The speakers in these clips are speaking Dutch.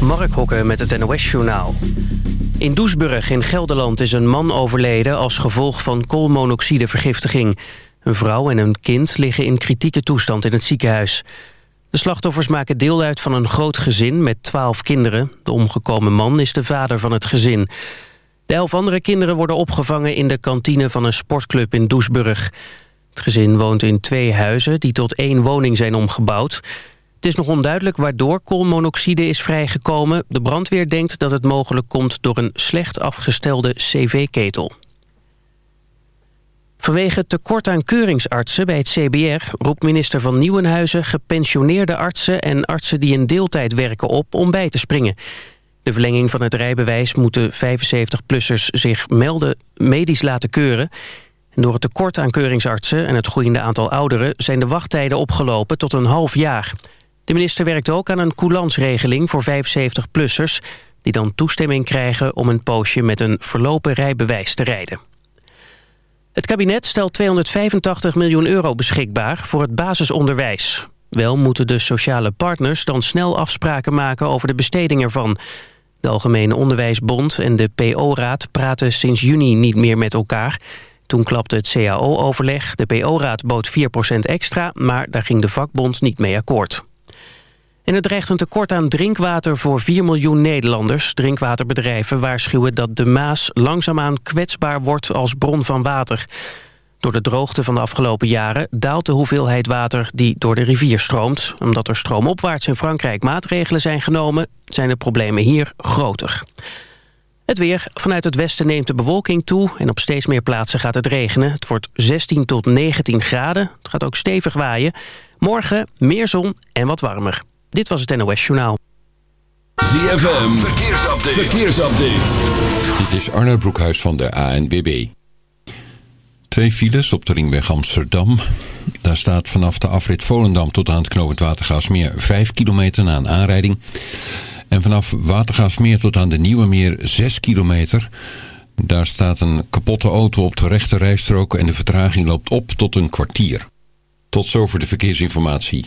Mark Hokken met het NOS-journaal. In Doesburg in Gelderland is een man overleden als gevolg van koolmonoxidevergiftiging. Een vrouw en een kind liggen in kritieke toestand in het ziekenhuis. De slachtoffers maken deel uit van een groot gezin met twaalf kinderen. De omgekomen man is de vader van het gezin. De elf andere kinderen worden opgevangen in de kantine van een sportclub in Doesburg. Het gezin woont in twee huizen die tot één woning zijn omgebouwd. Het is nog onduidelijk waardoor koolmonoxide is vrijgekomen. De brandweer denkt dat het mogelijk komt door een slecht afgestelde cv-ketel. Vanwege tekort aan keuringsartsen bij het CBR... roept minister van Nieuwenhuizen gepensioneerde artsen... en artsen die in deeltijd werken op om bij te springen. De verlenging van het rijbewijs moeten 75-plussers zich melden medisch laten keuren. En door het tekort aan keuringsartsen en het groeiende aantal ouderen... zijn de wachttijden opgelopen tot een half jaar. De minister werkt ook aan een coulansregeling voor 75-plussers... die dan toestemming krijgen om een poosje met een verlopen rijbewijs te rijden. Het kabinet stelt 285 miljoen euro beschikbaar voor het basisonderwijs. Wel moeten de sociale partners dan snel afspraken maken over de besteding ervan. De Algemene Onderwijsbond en de PO-raad praten sinds juni niet meer met elkaar. Toen klapte het CAO-overleg. De PO-raad bood 4% extra, maar daar ging de vakbond niet mee akkoord. En het dreigt een tekort aan drinkwater voor 4 miljoen Nederlanders. Drinkwaterbedrijven waarschuwen dat de Maas langzaamaan kwetsbaar wordt als bron van water. Door de droogte van de afgelopen jaren daalt de hoeveelheid water die door de rivier stroomt. Omdat er stroomopwaarts in Frankrijk maatregelen zijn genomen, zijn de problemen hier groter. Het weer. Vanuit het westen neemt de bewolking toe en op steeds meer plaatsen gaat het regenen. Het wordt 16 tot 19 graden. Het gaat ook stevig waaien. Morgen meer zon en wat warmer. Dit was het NOS Journaal. ZFM, verkeersupdate. verkeersupdate. Dit is Arnold Broekhuis van de ANWB. Twee files op de ringweg Amsterdam. Daar staat vanaf de afrit Volendam tot aan het knooppunt Watergaasmeer 5 kilometer na een aanrijding. En vanaf Watergaasmeer tot aan de Nieuwe Meer 6 kilometer. Daar staat een kapotte auto op de rechte rijstrook en de vertraging loopt op tot een kwartier. Tot zover de verkeersinformatie.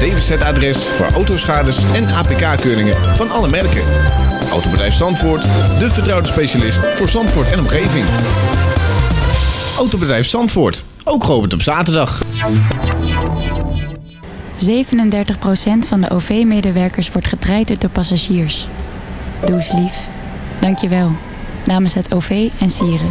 DWZ-adres voor autoschades en APK-keuringen van alle merken. Autobedrijf Zandvoort, de vertrouwde specialist voor Zandvoort en omgeving. Autobedrijf Zandvoort, ook geopend op zaterdag. 37% van de OV-medewerkers wordt getraind door passagiers. Doe eens lief. Dank je wel. Namens het OV en Sieren.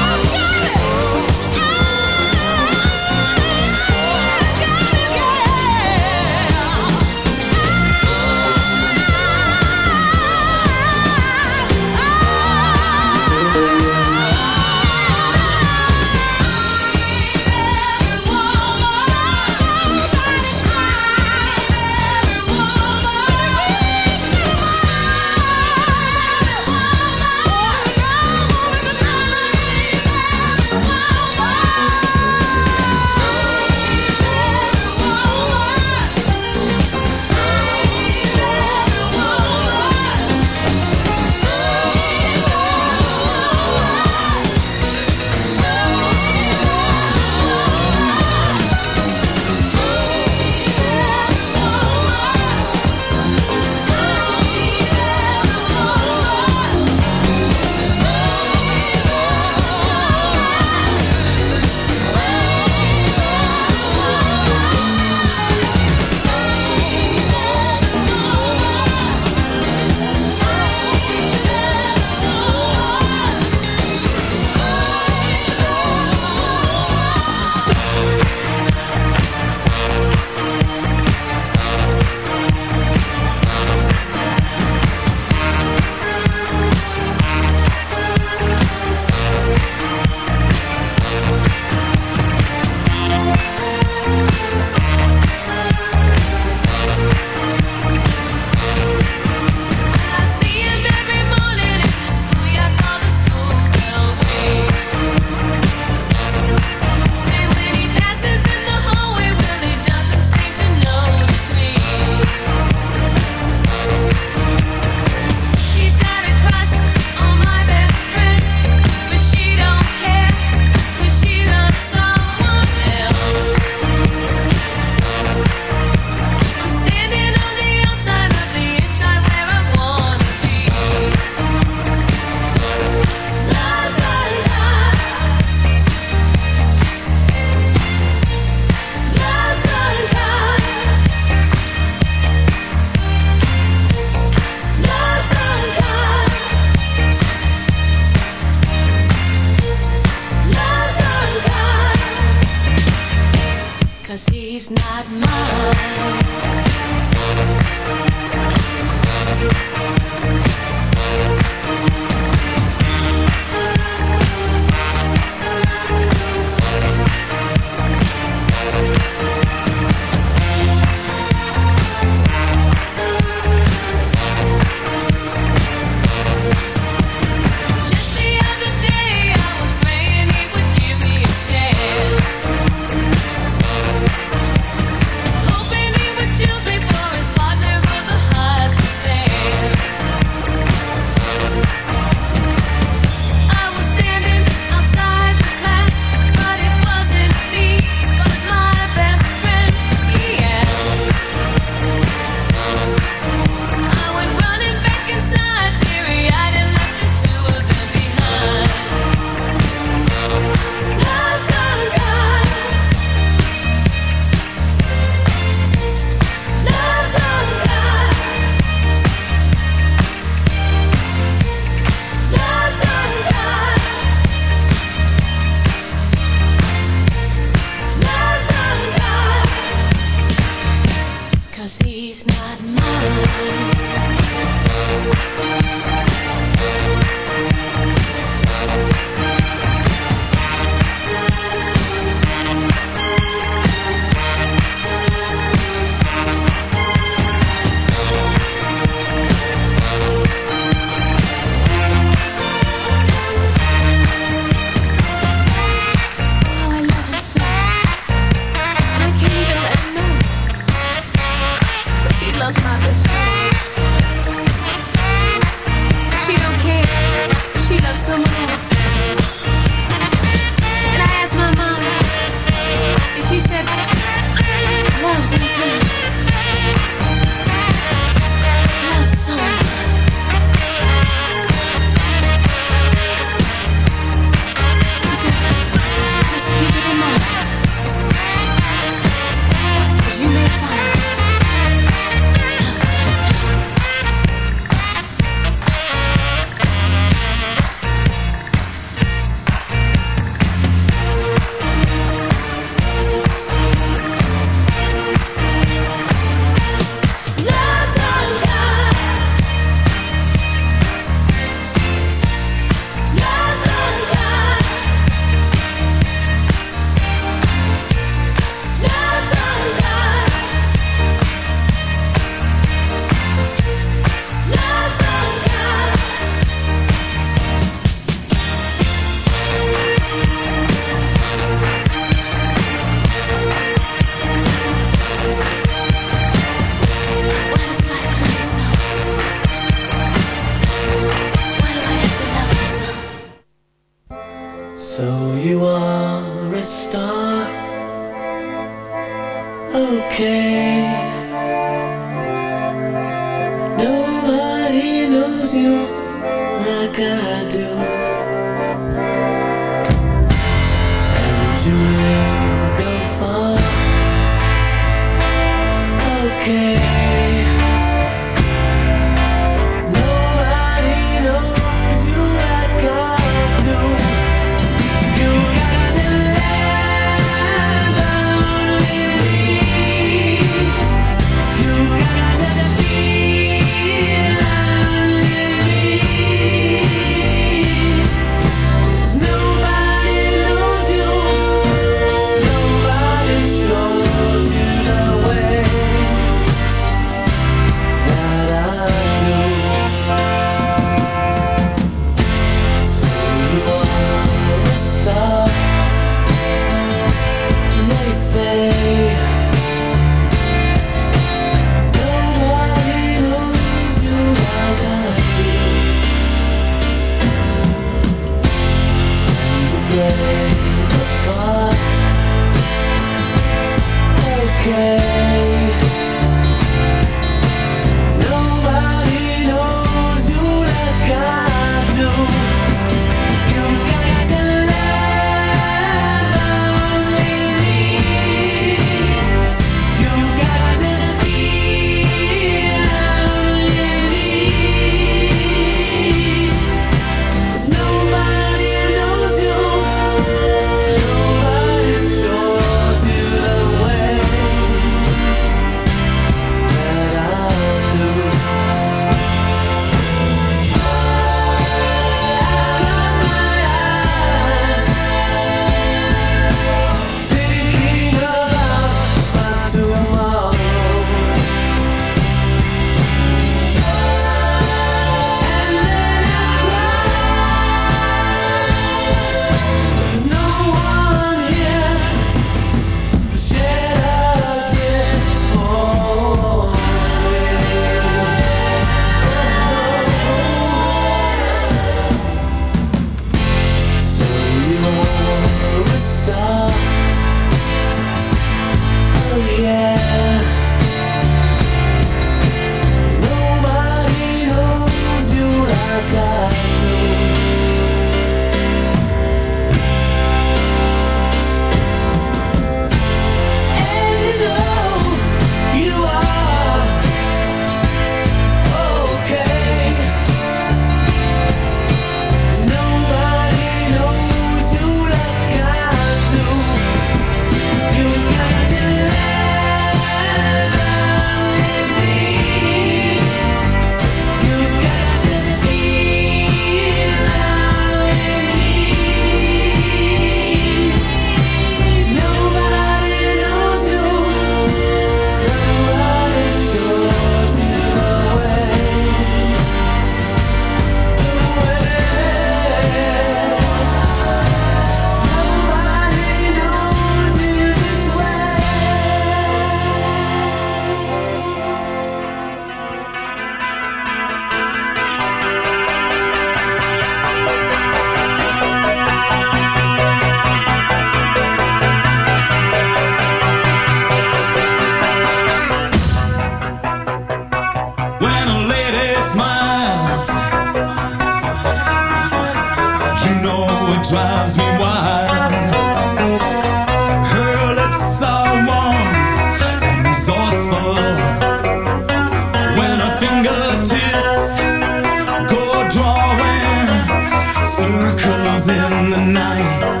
the night.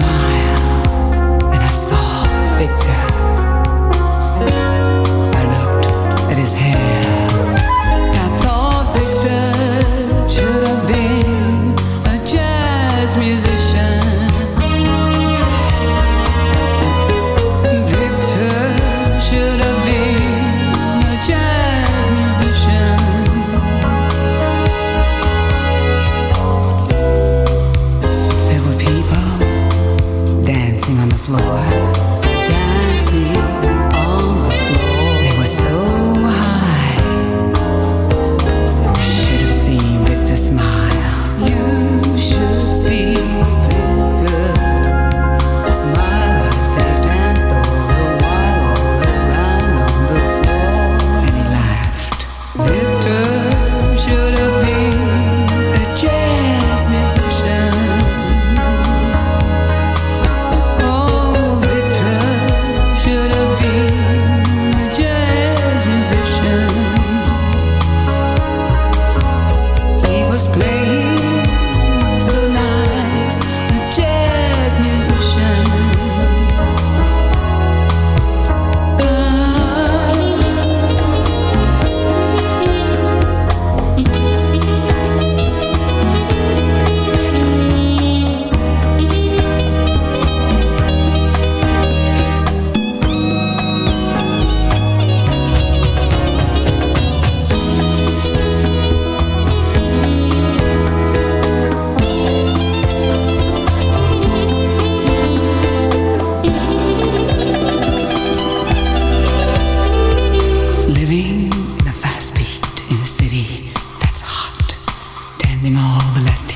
mind.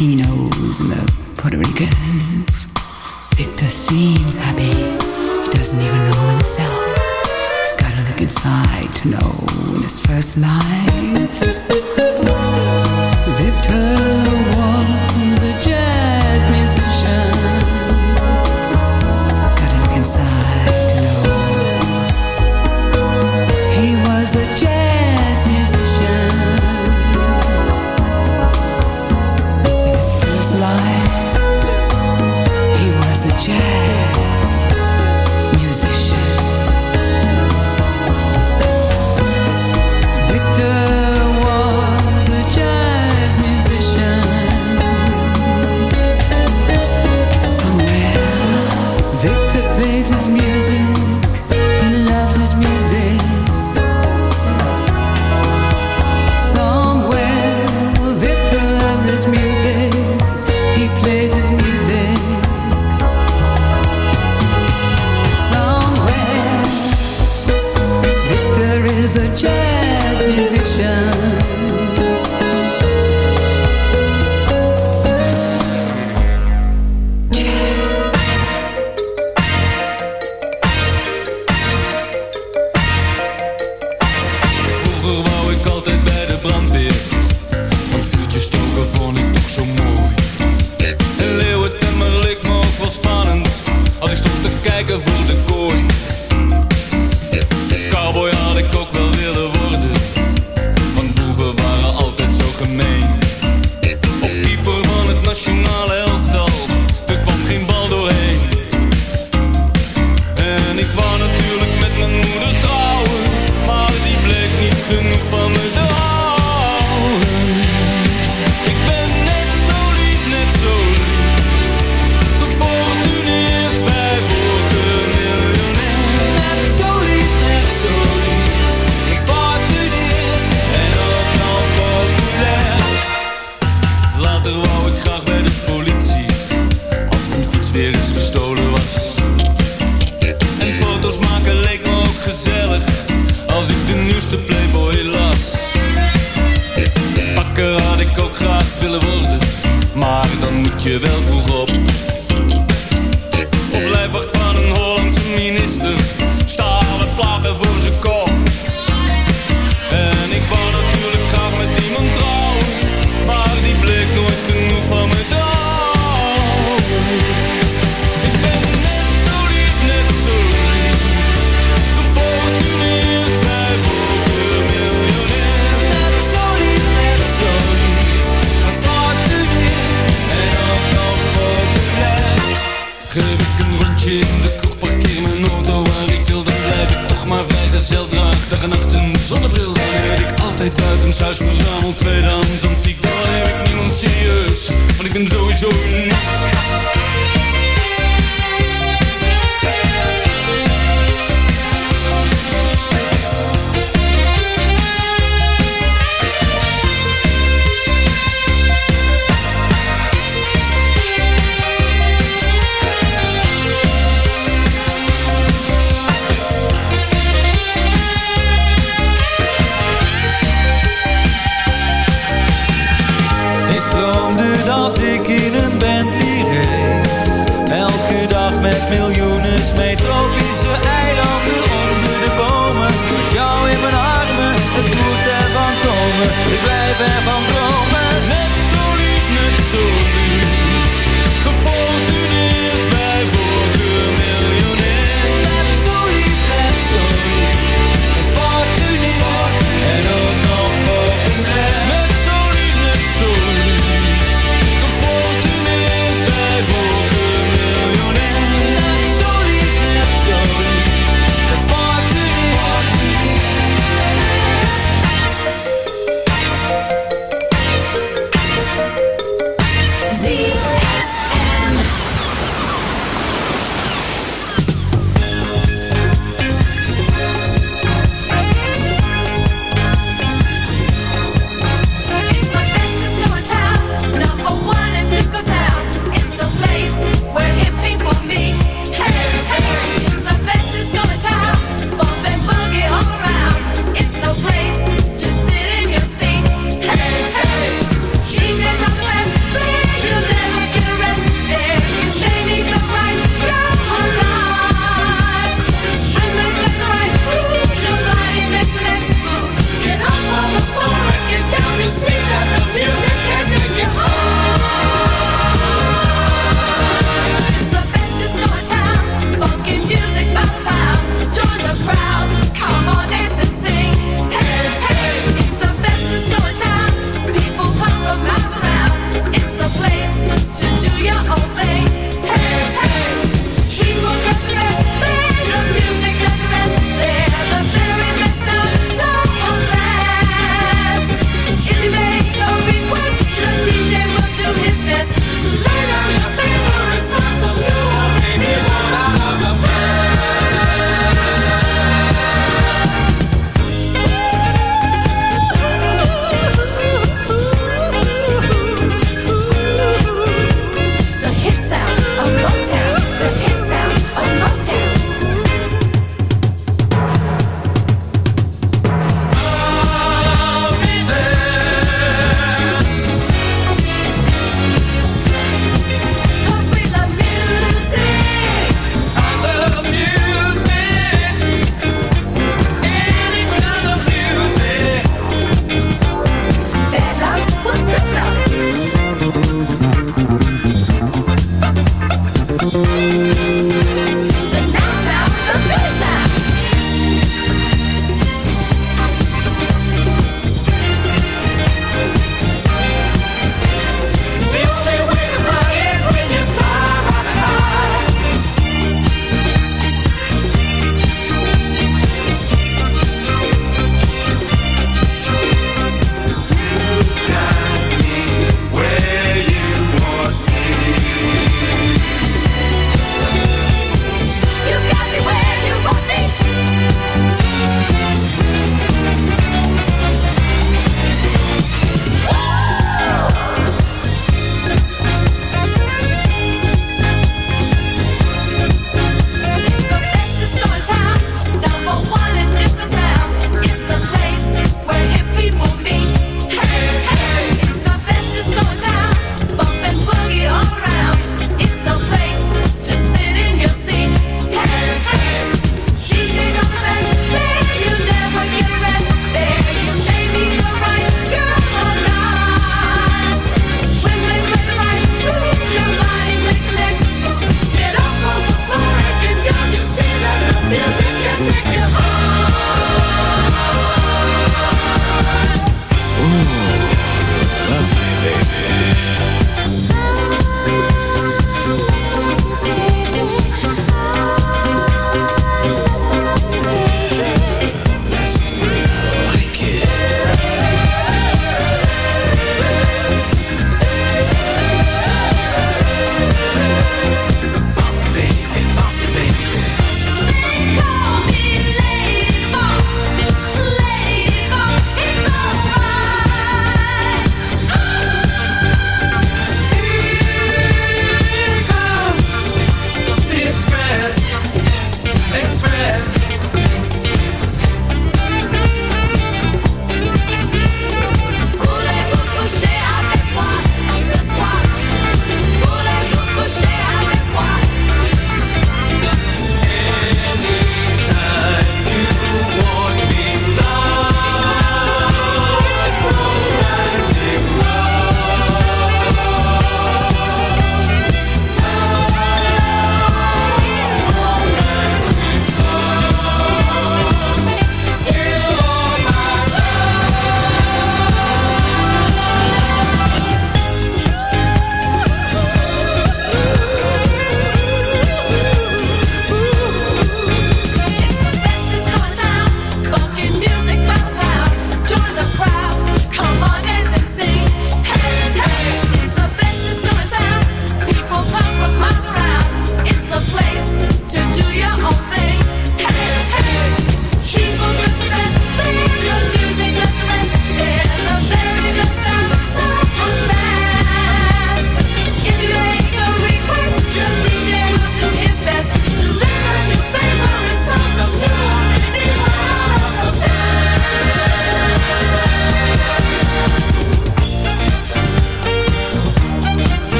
Latinos and the Puerto Ricans. Victor seems happy. He doesn't even know himself. He's gotta look inside to know in his first life. Victor.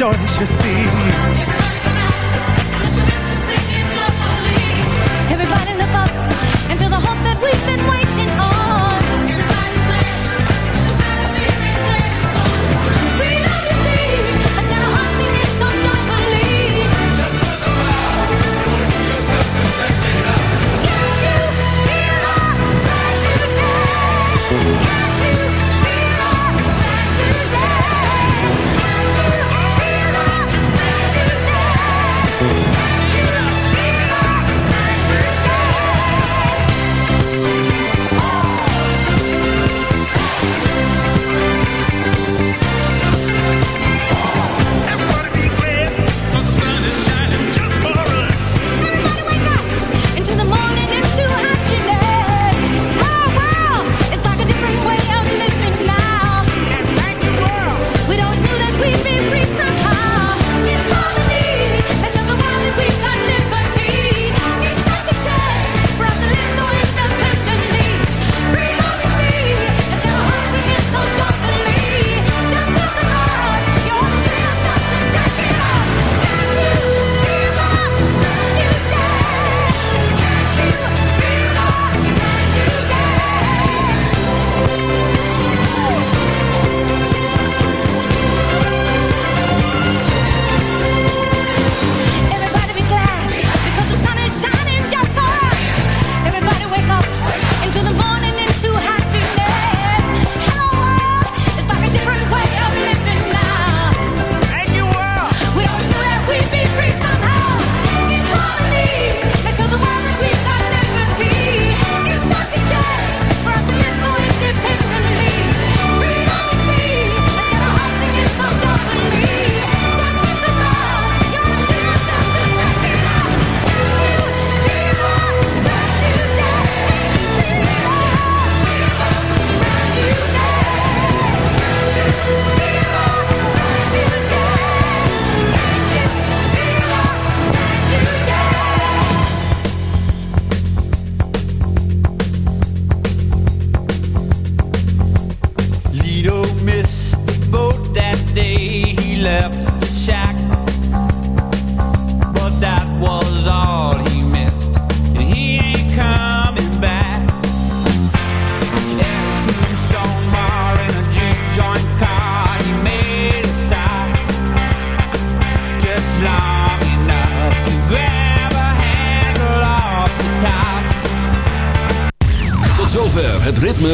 rejoice, you see.